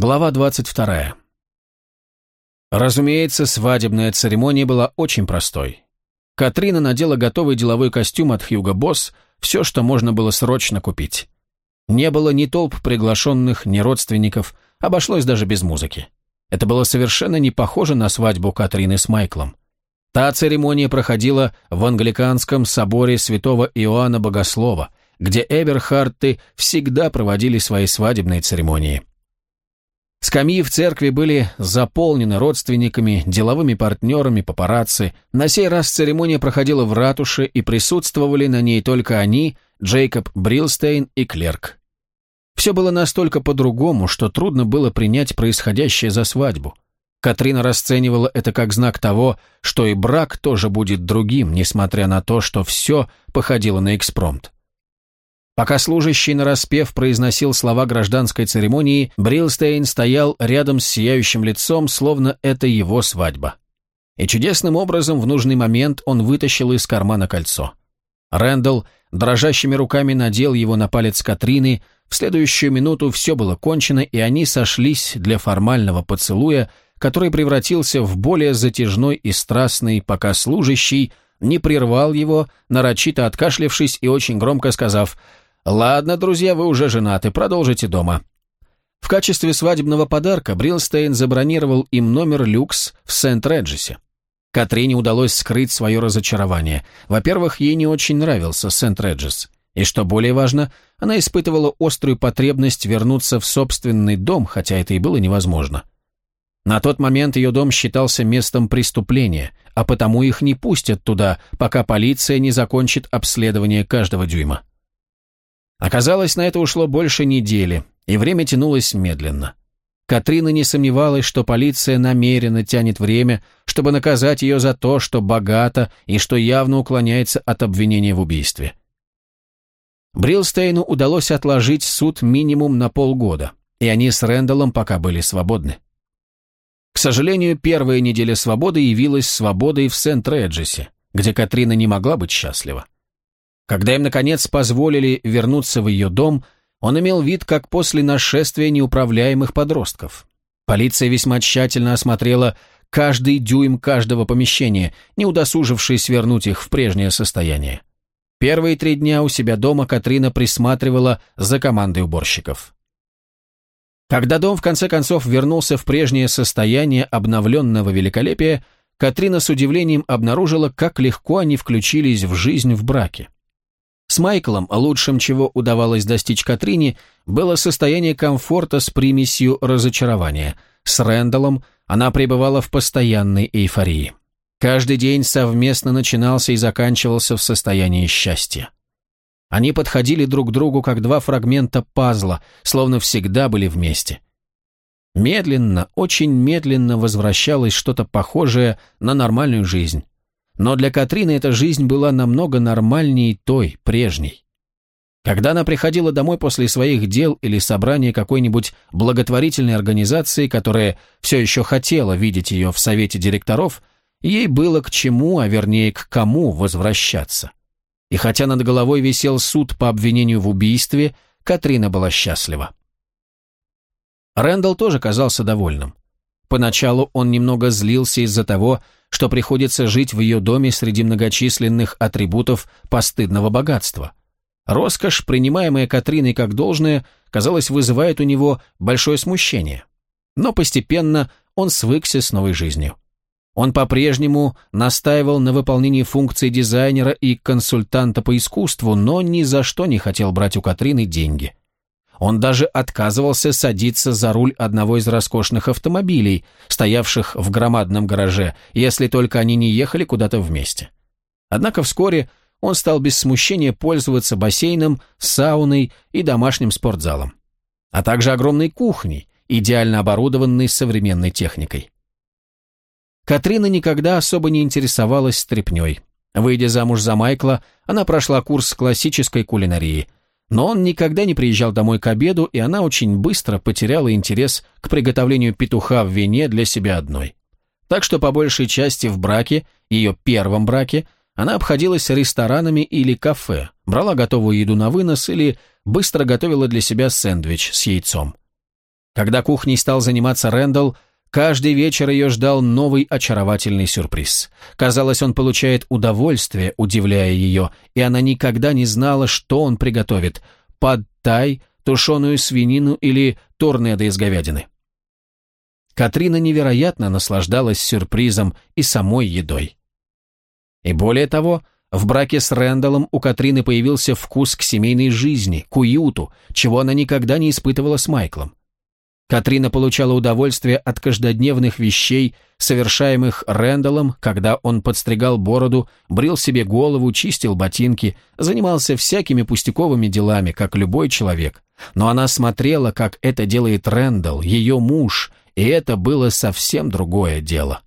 Глава 22. Разумеется, свадебная церемония была очень простой. Катрина надела готовый деловой костюм от Хьюго Босс, все, что можно было срочно купить. Не было ни толп приглашенных, ни родственников, обошлось даже без музыки. Это было совершенно не похоже на свадьбу Катрины с Майклом. Та церемония проходила в англиканском соборе святого Иоанна Богослова, где Эберхарты всегда проводили свои свадебные церемонии. Скамьи в церкви были заполнены родственниками, деловыми партнерами, папарацци. На сей раз церемония проходила в ратуше, и присутствовали на ней только они, Джейкоб Брилстейн и Клерк. Все было настолько по-другому, что трудно было принять происходящее за свадьбу. Катрина расценивала это как знак того, что и брак тоже будет другим, несмотря на то, что все походило на экспромт. Пока служащий нараспев произносил слова гражданской церемонии, Брилстейн стоял рядом с сияющим лицом, словно это его свадьба. И чудесным образом в нужный момент он вытащил из кармана кольцо. Рэндалл дрожащими руками надел его на палец Катрины, в следующую минуту все было кончено, и они сошлись для формального поцелуя, который превратился в более затяжной и страстный, пока служащий не прервал его, нарочито откашлявшись и очень громко сказав «Ладно, друзья, вы уже женаты, продолжите дома». В качестве свадебного подарка Брилстейн забронировал им номер люкс в Сент-Реджисе. Катрине удалось скрыть свое разочарование. Во-первых, ей не очень нравился Сент-Реджис. И что более важно, она испытывала острую потребность вернуться в собственный дом, хотя это и было невозможно. На тот момент ее дом считался местом преступления, а потому их не пустят туда, пока полиция не закончит обследование каждого дюйма. Оказалось, на это ушло больше недели, и время тянулось медленно. Катрина не сомневалась, что полиция намеренно тянет время, чтобы наказать ее за то, что богата и что явно уклоняется от обвинения в убийстве. Брилстейну удалось отложить суд минимум на полгода, и они с Рэндаллом пока были свободны. К сожалению, первая неделя свободы явилась свободой в Сент-Реджисе, где Катрина не могла быть счастлива. Когда им, наконец, позволили вернуться в ее дом, он имел вид, как после нашествия неуправляемых подростков. Полиция весьма тщательно осмотрела каждый дюйм каждого помещения, не удосужившись вернуть их в прежнее состояние. Первые три дня у себя дома Катрина присматривала за командой уборщиков. Когда дом в конце концов вернулся в прежнее состояние обновленного великолепия, Катрина с удивлением обнаружила, как легко они включились в жизнь в браке. С Майклом лучшим, чего удавалось достичь Катрине, было состояние комфорта с примесью разочарования. С Рэндаллом она пребывала в постоянной эйфории. Каждый день совместно начинался и заканчивался в состоянии счастья. Они подходили друг к другу, как два фрагмента пазла, словно всегда были вместе. Медленно, очень медленно возвращалось что-то похожее на нормальную жизнь. Но для Катрины эта жизнь была намного нормальнее той, прежней. Когда она приходила домой после своих дел или собрания какой-нибудь благотворительной организации, которая все еще хотела видеть ее в совете директоров, ей было к чему, а вернее к кому возвращаться. И хотя над головой висел суд по обвинению в убийстве, Катрина была счастлива. Рэндалл тоже казался довольным. Поначалу он немного злился из-за того, что приходится жить в ее доме среди многочисленных атрибутов постыдного богатства. Роскошь, принимаемая Катриной как должное, казалось, вызывает у него большое смущение. Но постепенно он свыкся с новой жизнью. Он по-прежнему настаивал на выполнении функций дизайнера и консультанта по искусству, но ни за что не хотел брать у Катрины деньги. Он даже отказывался садиться за руль одного из роскошных автомобилей, стоявших в громадном гараже, если только они не ехали куда-то вместе. Однако вскоре он стал без смущения пользоваться бассейном, сауной и домашним спортзалом, а также огромной кухней, идеально оборудованной современной техникой. Катрина никогда особо не интересовалась стряпнёй. Выйдя замуж за Майкла, она прошла курс классической кулинарии – но он никогда не приезжал домой к обеду, и она очень быстро потеряла интерес к приготовлению петуха в вине для себя одной. Так что по большей части в браке, ее первом браке, она обходилась ресторанами или кафе, брала готовую еду на вынос или быстро готовила для себя сэндвич с яйцом. Когда кухней стал заниматься Рэндалл, каждый вечер ее ждал новый очаровательный сюрприз. Казалось, он получает удовольствие, удивляя ее, и она никогда не знала, что он приготовит – подтай, тушеную свинину или торнедо из говядины. Катрина невероятно наслаждалась сюрпризом и самой едой. И более того, в браке с Рэндаллом у Катрины появился вкус к семейной жизни, к уюту, чего она никогда не испытывала с Майклом. Катрина получала удовольствие от каждодневных вещей, совершаемых Рэндаллом, когда он подстригал бороду, брил себе голову, чистил ботинки, занимался всякими пустяковыми делами, как любой человек. Но она смотрела, как это делает Рэндалл, ее муж, и это было совсем другое дело.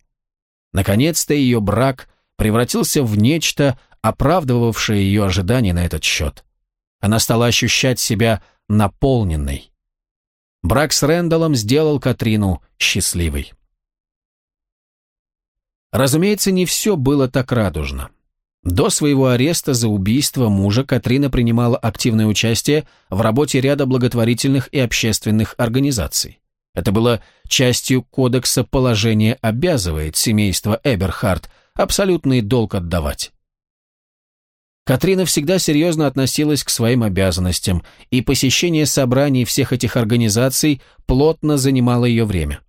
Наконец-то ее брак превратился в нечто, оправдывавшее ее ожидания на этот счет. Она стала ощущать себя наполненной. Брак с Рэндаллом сделал Катрину счастливой. Разумеется, не все было так радужно. До своего ареста за убийство мужа Катрина принимала активное участие в работе ряда благотворительных и общественных организаций. Это было частью кодекса «Положение обязывает» семейство Эберхард абсолютный долг отдавать. Катрина всегда серьезно относилась к своим обязанностям, и посещение собраний всех этих организаций плотно занимало ее время.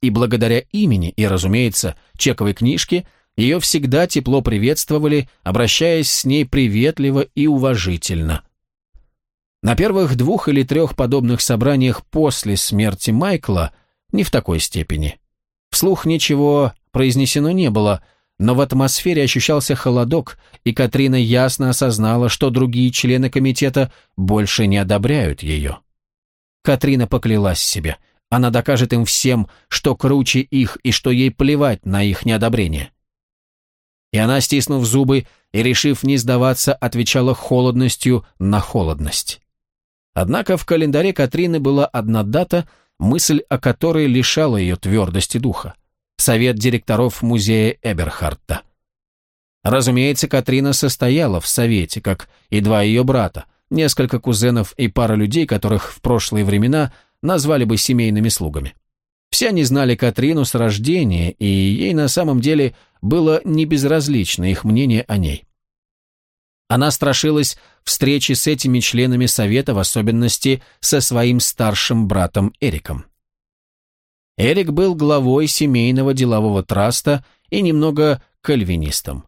И благодаря имени и, разумеется, чековой книжке, ее всегда тепло приветствовали, обращаясь с ней приветливо и уважительно. На первых двух или трех подобных собраниях после смерти Майкла не в такой степени. Вслух ничего произнесено не было – но в атмосфере ощущался холодок, и Катрина ясно осознала, что другие члены комитета больше не одобряют ее. Катрина поклялась себе. Она докажет им всем, что круче их и что ей плевать на их неодобрение. И она, стиснув зубы и решив не сдаваться, отвечала холодностью на холодность. Однако в календаре Катрины была одна дата, мысль о которой лишала ее твердости духа совет директоров музея Эберхарта. Разумеется, Катрина состояла в совете, как и два ее брата, несколько кузенов и пара людей, которых в прошлые времена назвали бы семейными слугами. Все они знали Катрину с рождения, и ей на самом деле было не безразлично их мнение о ней. Она страшилась встречи с этими членами совета, в особенности со своим старшим братом Эриком. Эрик был главой семейного делового траста и немного кальвинистом.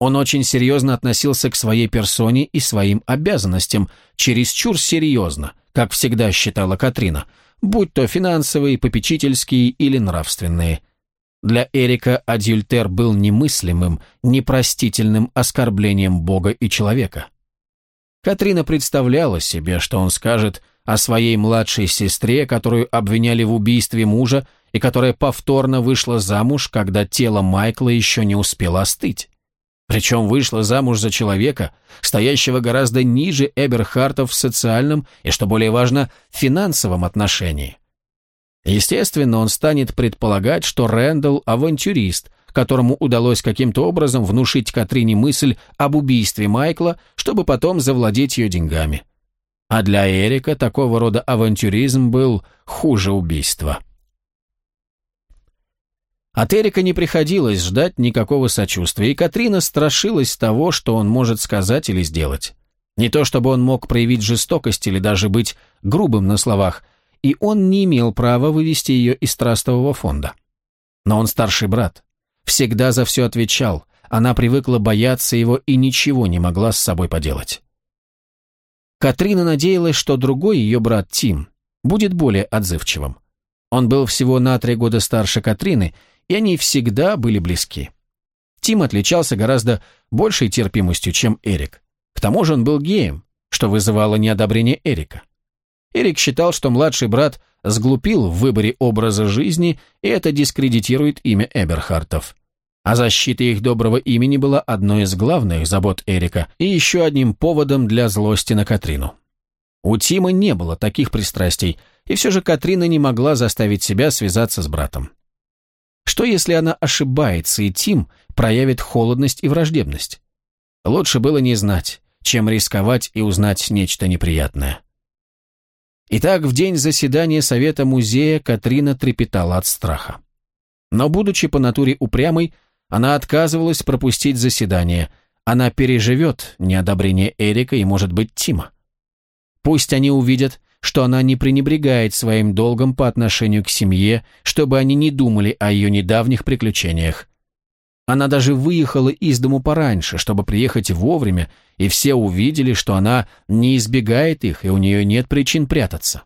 Он очень серьезно относился к своей персоне и своим обязанностям, чересчур серьезно, как всегда считала Катрина, будь то финансовые, попечительские или нравственные. Для Эрика адюльтер был немыслимым, непростительным оскорблением Бога и человека. Катрина представляла себе, что он скажет – о своей младшей сестре, которую обвиняли в убийстве мужа и которая повторно вышла замуж, когда тело Майкла еще не успело остыть. Причем вышла замуж за человека, стоящего гораздо ниже Эберхартов в социальном и, что более важно, финансовом отношении. Естественно, он станет предполагать, что Рэндалл – авантюрист, которому удалось каким-то образом внушить Катрине мысль об убийстве Майкла, чтобы потом завладеть ее деньгами. А для Эрика такого рода авантюризм был хуже убийства. От Эрика не приходилось ждать никакого сочувствия, и Катрина страшилась того, что он может сказать или сделать. Не то чтобы он мог проявить жестокость или даже быть грубым на словах, и он не имел права вывести ее из трастового фонда. Но он старший брат, всегда за все отвечал, она привыкла бояться его и ничего не могла с собой поделать. Катрина надеялась, что другой ее брат Тим будет более отзывчивым. Он был всего на три года старше Катрины, и они всегда были близки. Тим отличался гораздо большей терпимостью, чем Эрик. К тому же он был геем, что вызывало неодобрение Эрика. Эрик считал, что младший брат сглупил в выборе образа жизни, и это дискредитирует имя Эберхартов. А защита их доброго имени была одной из главных забот Эрика и еще одним поводом для злости на Катрину. У Тима не было таких пристрастий, и все же Катрина не могла заставить себя связаться с братом. Что если она ошибается, и Тим проявит холодность и враждебность? Лучше было не знать, чем рисковать и узнать нечто неприятное. Итак, в день заседания Совета музея Катрина трепетала от страха. Но, будучи по натуре упрямой, она отказывалась пропустить заседание. Она переживет неодобрение Эрика и, может быть, Тима. Пусть они увидят, что она не пренебрегает своим долгом по отношению к семье, чтобы они не думали о ее недавних приключениях. Она даже выехала из дому пораньше, чтобы приехать вовремя, и все увидели, что она не избегает их, и у нее нет причин прятаться.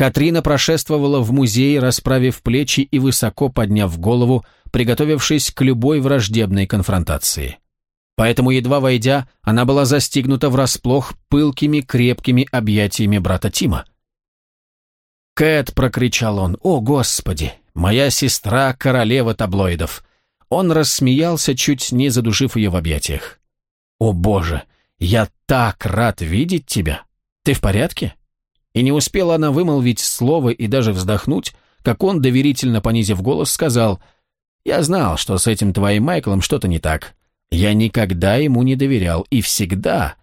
Катрина прошествовала в музей, расправив плечи и высоко подняв голову, приготовившись к любой враждебной конфронтации. Поэтому, едва войдя, она была застигнута врасплох пылкими, крепкими объятиями брата Тима. «Кэт!» — прокричал он. «О, Господи! Моя сестра — королева таблоидов!» Он рассмеялся, чуть не задушив ее в объятиях. «О, Боже! Я так рад видеть тебя! Ты в порядке?» И не успела она вымолвить слово и даже вздохнуть, как он, доверительно понизив голос, сказал, «Я знал, что с этим твоим Майклом что-то не так. Я никогда ему не доверял и всегда.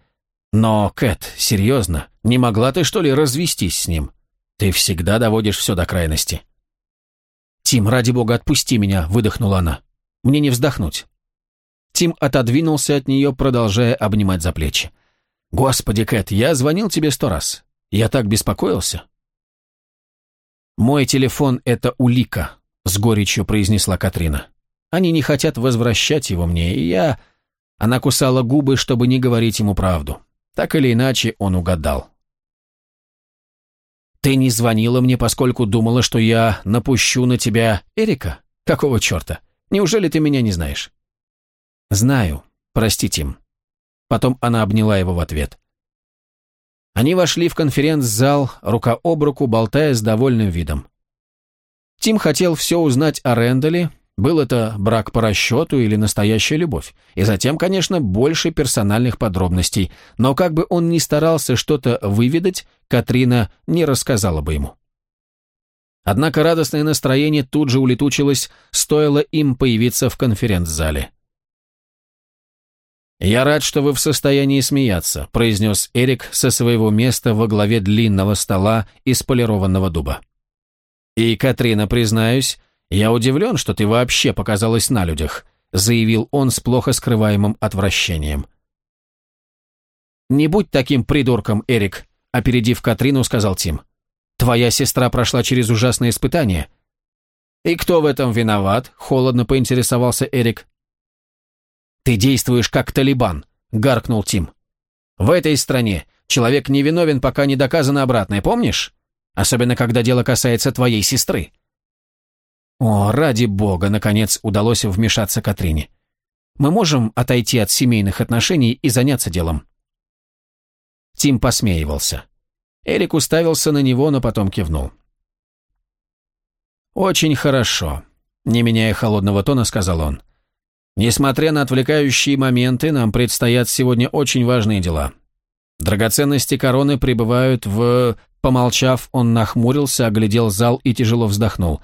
Но, Кэт, серьезно, не могла ты, что ли, развестись с ним? Ты всегда доводишь все до крайности». «Тим, ради бога, отпусти меня», — выдохнула она. «Мне не вздохнуть». Тим отодвинулся от нее, продолжая обнимать за плечи. «Господи, Кэт, я звонил тебе сто раз. Я так беспокоился». «Мой телефон — это улика», — с горечью произнесла Катрина. «Они не хотят возвращать его мне, и я...» Она кусала губы, чтобы не говорить ему правду. Так или иначе, он угадал. «Ты не звонила мне, поскольку думала, что я напущу на тебя Эрика? Какого черта? Неужели ты меня не знаешь?» «Знаю. Прости, Тим». Потом она обняла его в ответ. Они вошли в конференц-зал, рука об руку, болтая с довольным видом. Тим хотел все узнать о Рэндале, был это брак по расчету или настоящая любовь, и затем, конечно, больше персональных подробностей, но как бы он ни старался что-то выведать, Катрина не рассказала бы ему. Однако радостное настроение тут же улетучилось, стоило им появиться в конференц-зале. «Я рад, что вы в состоянии смеяться», – произнес Эрик со своего места во главе длинного стола из полированного дуба. «И, Катрина, признаюсь, я удивлен, что ты вообще показалась на людях», – заявил он с плохо скрываемым отвращением. «Не будь таким придурком, Эрик», – опередив Катрину, сказал Тим. «Твоя сестра прошла через ужасное испытание». «И кто в этом виноват?» – холодно поинтересовался Эрик. «Ты действуешь как Талибан», — гаркнул Тим. «В этой стране человек не виновен, пока не доказано обратное, помнишь? Особенно, когда дело касается твоей сестры». О, ради бога, наконец удалось вмешаться Катрине. Мы можем отойти от семейных отношений и заняться делом. Тим посмеивался. Эрик уставился на него, но потом кивнул. «Очень хорошо», — не меняя холодного тона, сказал он. Несмотря на отвлекающие моменты, нам предстоят сегодня очень важные дела. Драгоценности короны прибывают в... Помолчав, он нахмурился, оглядел зал и тяжело вздохнул.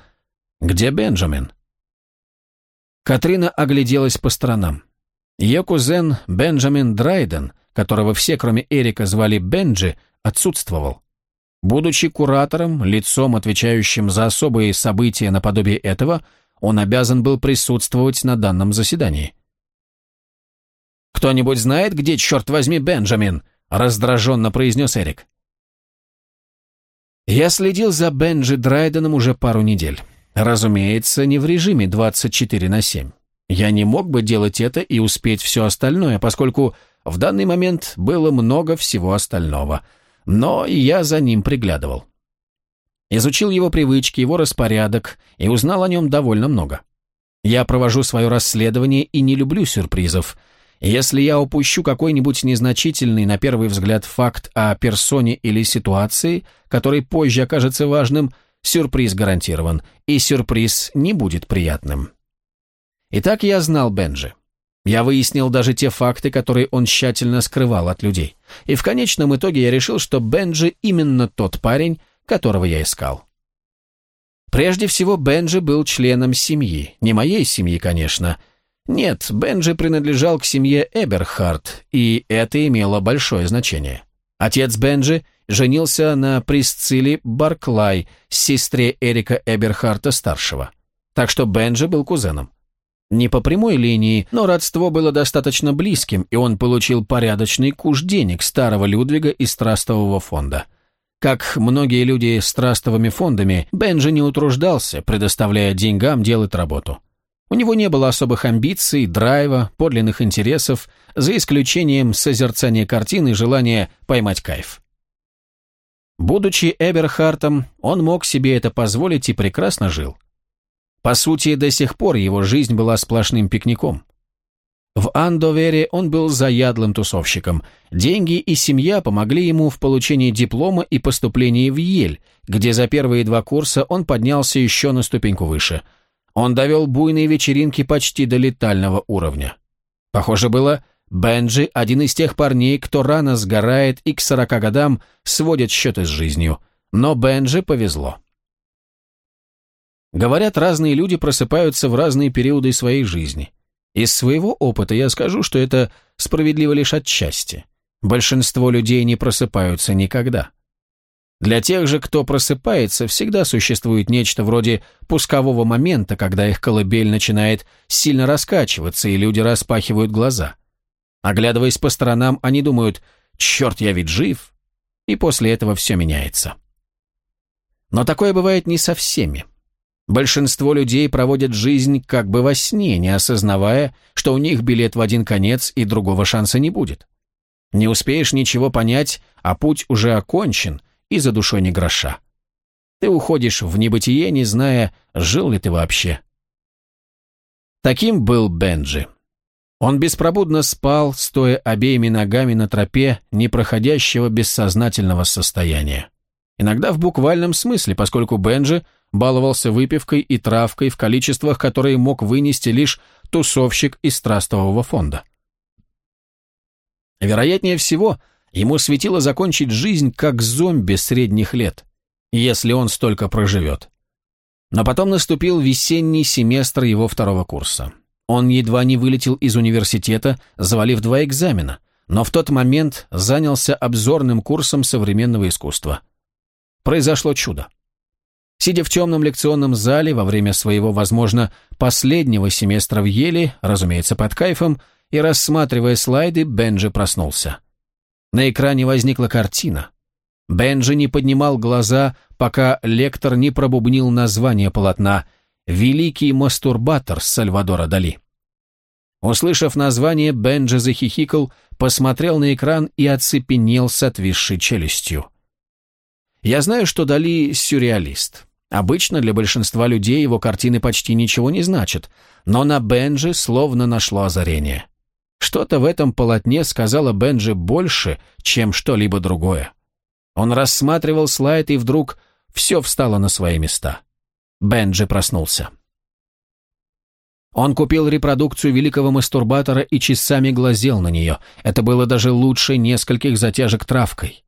«Где Бенджамин?» Катрина огляделась по сторонам. Ее кузен Бенджамин Драйден, которого все, кроме Эрика, звали Бенджи, отсутствовал. Будучи куратором, лицом, отвечающим за особые события наподобие этого, он обязан был присутствовать на данном заседании. «Кто-нибудь знает, где, черт возьми, Бенджамин?» – раздраженно произнес Эрик. Я следил за Бенджи Драйденом уже пару недель. Разумеется, не в режиме 24 на 7. Я не мог бы делать это и успеть все остальное, поскольку в данный момент было много всего остального. Но я за ним приглядывал. Изучил его привычки, его распорядок и узнал о нем довольно много. Я провожу свое расследование и не люблю сюрпризов. Если я упущу какой-нибудь незначительный, на первый взгляд, факт о персоне или ситуации, который позже окажется важным, сюрприз гарантирован, и сюрприз не будет приятным. Итак, я знал Бенджи. Я выяснил даже те факты, которые он тщательно скрывал от людей. И в конечном итоге я решил, что Бенджи именно тот парень, которого я искал. Прежде всего, Бенджи был членом семьи. Не моей семьи, конечно. Нет, Бенджи принадлежал к семье Эберхарт, и это имело большое значение. Отец Бенджи женился на Присцилле Барклай, сестре Эрика Эберхарта-старшего. Так что Бенджи был кузеном. Не по прямой линии, но родство было достаточно близким, и он получил порядочный куш денег старого Людвига из трастового фонда. Как многие люди с трастовыми фондами, Бенджи не утруждался, предоставляя деньгам делать работу. У него не было особых амбиций, драйва, подлинных интересов, за исключением созерцания картины и желания поймать кайф. Будучи Эберхартом, он мог себе это позволить и прекрасно жил. По сути, до сих пор его жизнь была сплошным пикником. В Андовере он был заядлым тусовщиком. Деньги и семья помогли ему в получении диплома и поступлении в Ель, где за первые два курса он поднялся еще на ступеньку выше. Он довел буйные вечеринки почти до летального уровня. Похоже было, Бенджи – один из тех парней, кто рано сгорает и к сорока годам сводит счеты с жизнью. Но Бенджи повезло. Говорят, разные люди просыпаются в разные периоды своей жизни. Из своего опыта я скажу, что это справедливо лишь отчасти. Большинство людей не просыпаются никогда. Для тех же, кто просыпается, всегда существует нечто вроде пускового момента, когда их колыбель начинает сильно раскачиваться, и люди распахивают глаза. Оглядываясь по сторонам, они думают «Черт, я ведь жив!» И после этого все меняется. Но такое бывает не со всеми. Большинство людей проводят жизнь как бы во сне, не осознавая, что у них билет в один конец и другого шанса не будет. Не успеешь ничего понять, а путь уже окончен, и за душой не гроша. Ты уходишь в небытие, не зная, жил ли ты вообще. Таким был Бенджи. Он беспробудно спал, стоя обеими ногами на тропе непроходящего бессознательного состояния. Иногда в буквальном смысле, поскольку Бенджи баловался выпивкой и травкой в количествах, которые мог вынести лишь тусовщик из трастового фонда. Вероятнее всего, ему светило закончить жизнь как зомби средних лет, если он столько проживет. Но потом наступил весенний семестр его второго курса. Он едва не вылетел из университета, завалив два экзамена, но в тот момент занялся обзорным курсом современного искусства. Произошло чудо. Сидя в темном лекционном зале во время своего, возможно, последнего семестра в Еле, разумеется, под кайфом, и рассматривая слайды, Бенджи проснулся. На экране возникла картина. Бенджи не поднимал глаза, пока лектор не пробубнил название полотна «Великий мастурбатор» Сальвадора Дали. Услышав название, Бенджи захихикал, посмотрел на экран и оцепенел с отвисшей челюстью. Я знаю, что Дали сюрреалист. Обычно для большинства людей его картины почти ничего не значат, но на Бенджи словно нашло озарение. Что-то в этом полотне сказала Бенджи больше, чем что-либо другое. Он рассматривал слайд, и вдруг все встало на свои места. Бенджи проснулся. Он купил репродукцию великого мастурбатора и часами глазел на нее. Это было даже лучше нескольких затяжек травкой.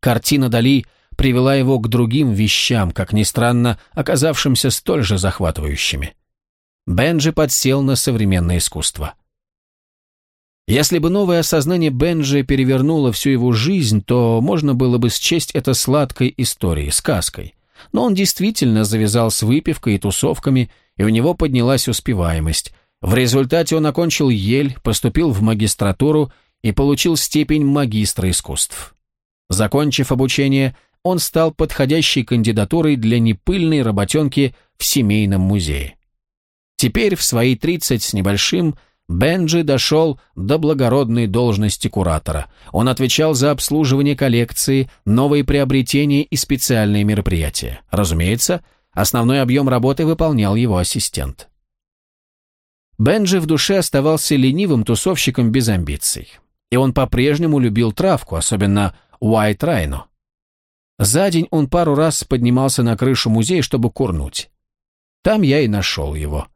Картина Дали привела его к другим вещам, как ни странно, оказавшимся столь же захватывающими. Бенджи подсел на современное искусство. Если бы новое осознание Бенджи перевернуло всю его жизнь, то можно было бы счесть это сладкой историей, сказкой. Но он действительно завязал с выпивкой и тусовками, и у него поднялась успеваемость. В результате он окончил Ель, поступил в магистратуру и получил степень магистра искусств. Закончив обучение, он стал подходящей кандидатурой для непыльной работенки в семейном музее. Теперь в свои 30 с небольшим Бенджи дошел до благородной должности куратора. Он отвечал за обслуживание коллекции, новые приобретения и специальные мероприятия. Разумеется, основной объем работы выполнял его ассистент. Бенджи в душе оставался ленивым тусовщиком без амбиций. И он по-прежнему любил травку, особенно Уайт Райно. За день он пару раз поднимался на крышу музея, чтобы курнуть. Там я и нашел его.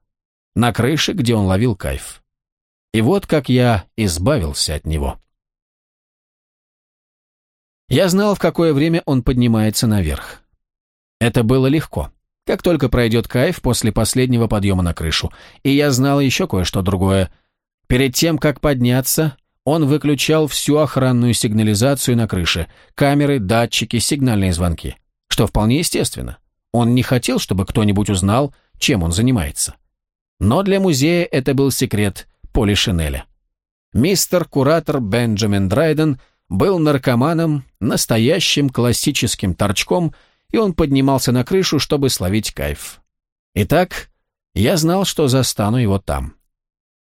На крыше, где он ловил кайф. И вот как я избавился от него. Я знал, в какое время он поднимается наверх. Это было легко. Как только пройдет кайф после последнего подъема на крышу. И я знал еще кое-что другое. Перед тем, как подняться, он выключал всю охранную сигнализацию на крыше, камеры, датчики, сигнальные звонки. Что вполне естественно. Он не хотел, чтобы кто-нибудь узнал, чем он занимается. Но для музея это был секрет Поли Шинеля. Мистер-куратор Бенджамин Драйден был наркоманом, настоящим классическим торчком, и он поднимался на крышу, чтобы словить кайф. Итак, я знал, что застану его там.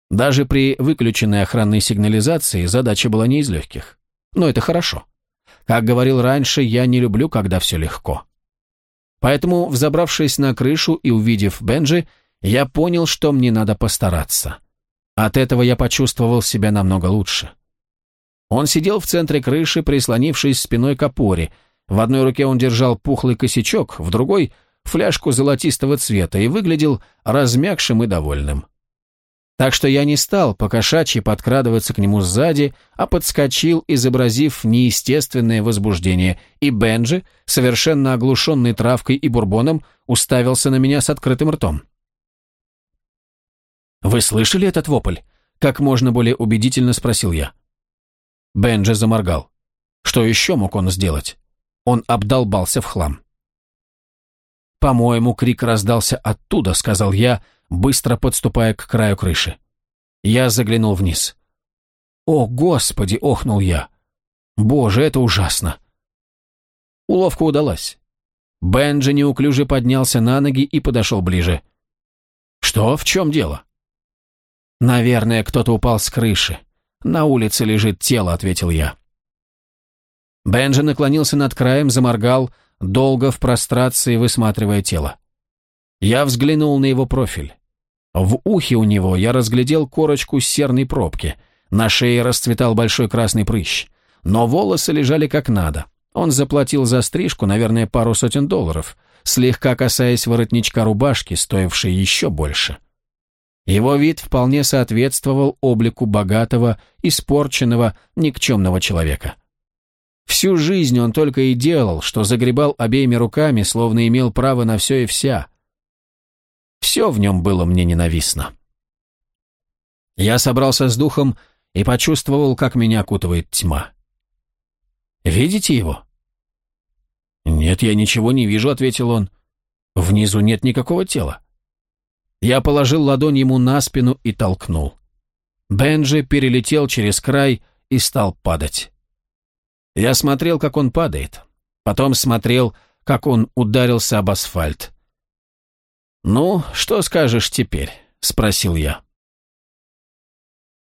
Даже при выключенной охранной сигнализации задача была не из легких. Но это хорошо. Как говорил раньше, я не люблю, когда все легко. Поэтому, взобравшись на крышу и увидев Бенджи, я понял, что мне надо постараться. От этого я почувствовал себя намного лучше. Он сидел в центре крыши, прислонившись спиной к опоре. В одной руке он держал пухлый косячок, в другой — фляжку золотистого цвета и выглядел размягшим и довольным. Так что я не стал покошачьи подкрадываться к нему сзади, а подскочил, изобразив неестественное возбуждение, и Бенджи, совершенно оглушенный травкой и бурбоном, уставился на меня с открытым ртом. «Вы слышали этот вопль?» — как можно более убедительно спросил я. Бенджи заморгал. Что еще мог он сделать? Он обдолбался в хлам. «По-моему, крик раздался оттуда», — сказал я, — быстро подступая к краю крыши. Я заглянул вниз. «О, Господи!» — охнул я. «Боже, это ужасно!» Уловка удалась. Бенджи неуклюже поднялся на ноги и подошел ближе. «Что? В чем дело?» «Наверное, кто-то упал с крыши. На улице лежит тело», — ответил я. Бенджи наклонился над краем, заморгал, долго в прострации высматривая тело. Я взглянул на его профиль. В ухе у него я разглядел корочку серной пробки. На шее расцветал большой красный прыщ. Но волосы лежали как надо. Он заплатил за стрижку, наверное, пару сотен долларов, слегка касаясь воротничка рубашки, стоившей еще больше. Его вид вполне соответствовал облику богатого, испорченного, никчемного человека. Всю жизнь он только и делал, что загребал обеими руками, словно имел право на все и вся – все в нем было мне ненавистно. Я собрался с духом и почувствовал, как меня окутывает тьма. «Видите его?» «Нет, я ничего не вижу», — ответил он. «Внизу нет никакого тела». Я положил ладонь ему на спину и толкнул. Бенджи перелетел через край и стал падать. Я смотрел, как он падает. Потом смотрел, как он ударился об асфальт. «Ну, что скажешь теперь?» — спросил я.